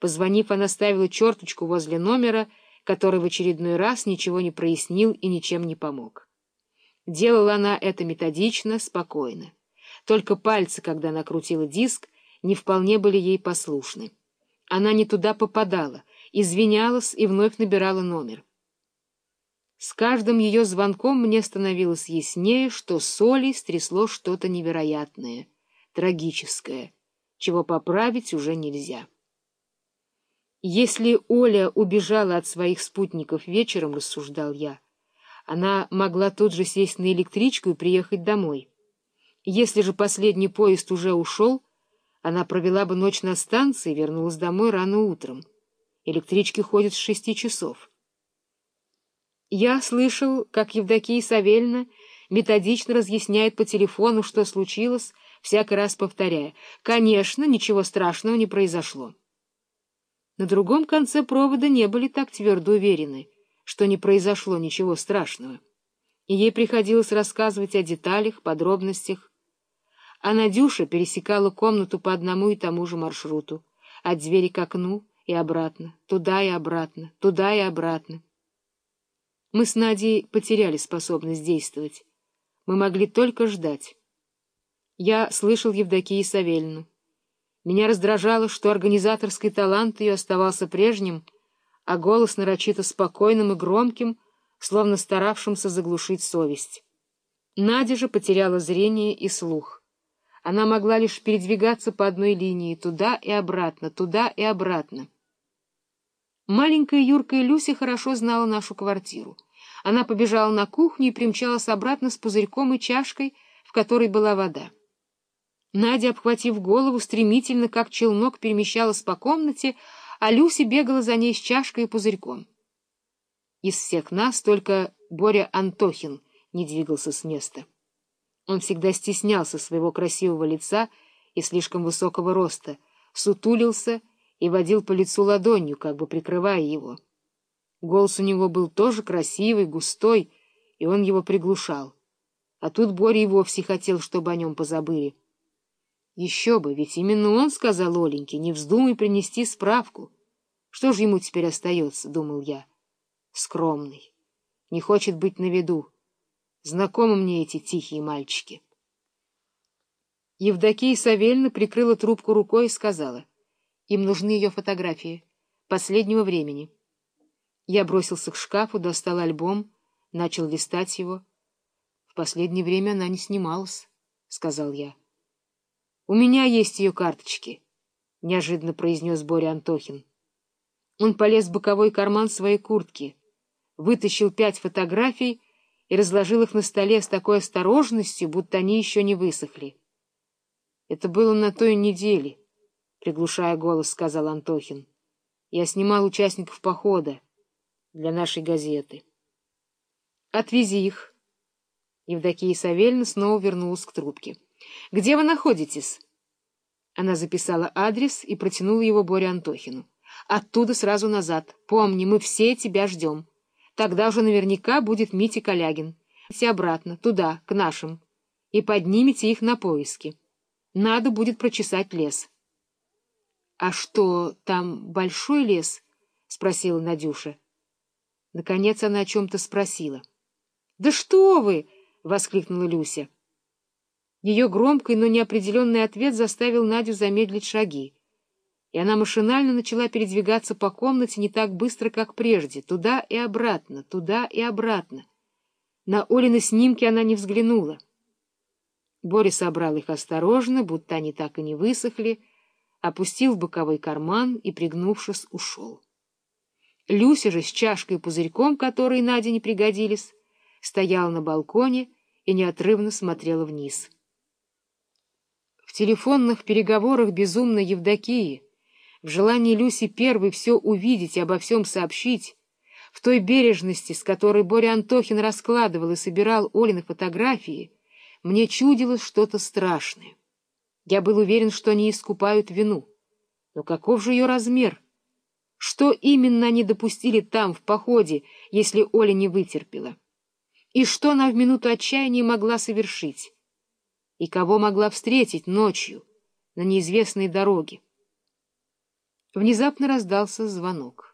Позвонив, она ставила черточку возле номера, который в очередной раз ничего не прояснил и ничем не помог. Делала она это методично, спокойно. Только пальцы, когда накрутила диск, не вполне были ей послушны. Она не туда попадала, извинялась и вновь набирала номер. С каждым ее звонком мне становилось яснее, что с Олей стрясло что-то невероятное, трагическое, чего поправить уже нельзя. Если Оля убежала от своих спутников вечером, рассуждал я, она могла тут же сесть на электричку и приехать домой. Если же последний поезд уже ушел, она провела бы ночь на станции и вернулась домой рано утром. Электрички ходят с шести часов. Я слышал, как Евдокия Савельевна методично разъясняет по телефону, что случилось, всякий раз повторяя. Конечно, ничего страшного не произошло. На другом конце провода не были так твердо уверены, что не произошло ничего страшного. И ей приходилось рассказывать о деталях, подробностях. А Надюша пересекала комнату по одному и тому же маршруту, от двери к окну и обратно, туда и обратно, туда и обратно. Мы с Надей потеряли способность действовать. Мы могли только ждать. Я слышал Евдокию Савельевну. Меня раздражало, что организаторский талант ее оставался прежним, а голос нарочито спокойным и громким, словно старавшимся заглушить совесть. Надя же потеряла зрение и слух. Она могла лишь передвигаться по одной линии, туда и обратно, туда и обратно. Маленькая Юрка и Люся хорошо знала нашу квартиру. Она побежала на кухню и примчалась обратно с пузырьком и чашкой, в которой была вода. Надя, обхватив голову, стремительно, как челнок, перемещалась по комнате, а Люси бегала за ней с чашкой и пузырьком. Из всех нас только Боря Антохин не двигался с места. Он всегда стеснялся своего красивого лица и слишком высокого роста, сутулился и водил по лицу ладонью, как бы прикрывая его. Голос у него был тоже красивый, густой, и он его приглушал. А тут Боря и вовсе хотел, чтобы о нем позабыли. Еще бы, ведь именно он сказал Оленьке, не вздумай принести справку. Что же ему теперь остается, — думал я. Скромный, не хочет быть на виду. Знакомы мне эти тихие мальчики. Евдокия Савельевна прикрыла трубку рукой и сказала, им нужны ее фотографии, последнего времени. Я бросился к шкафу, достал альбом, начал листать его. В последнее время она не снималась, — сказал я. — У меня есть ее карточки, — неожиданно произнес Боря Антохин. Он полез в боковой карман своей куртки, вытащил пять фотографий и разложил их на столе с такой осторожностью, будто они еще не высохли. — Это было на той неделе, — приглушая голос, сказал Антохин. — Я снимал участников похода для нашей газеты. — Отвези их. Евдокия Савельевна снова вернулась к трубке. — Где вы находитесь? Она записала адрес и протянула его Боре Антохину. — Оттуда сразу назад. Помни, мы все тебя ждем. Тогда уже наверняка будет Митя Калягин. Все обратно, туда, к нашим. И поднимите их на поиски. Надо будет прочесать лес. — А что, там большой лес? — спросила Надюша. Наконец она о чем-то спросила. — Да что вы! — воскликнула Люся. Ее громкий, но неопределенный ответ заставил Надю замедлить шаги, и она машинально начала передвигаться по комнате не так быстро, как прежде, туда и обратно, туда и обратно. На Олины снимки она не взглянула. Боря собрал их осторожно, будто они так и не высохли, опустил в боковой карман и, пригнувшись, ушел. Люся же с чашкой и пузырьком, которые Наде не пригодились, стояла на балконе и неотрывно смотрела вниз. Телефонных переговорах безумной Евдокии, в желании Люси первой все увидеть и обо всем сообщить, в той бережности, с которой Боря Антохин раскладывал и собирал Олины фотографии, мне чудилось что-то страшное. Я был уверен, что они искупают вину. Но каков же ее размер? Что именно они допустили там, в походе, если Оля не вытерпела? И что она в минуту отчаяния могла совершить? И кого могла встретить ночью на неизвестной дороге? Внезапно раздался звонок.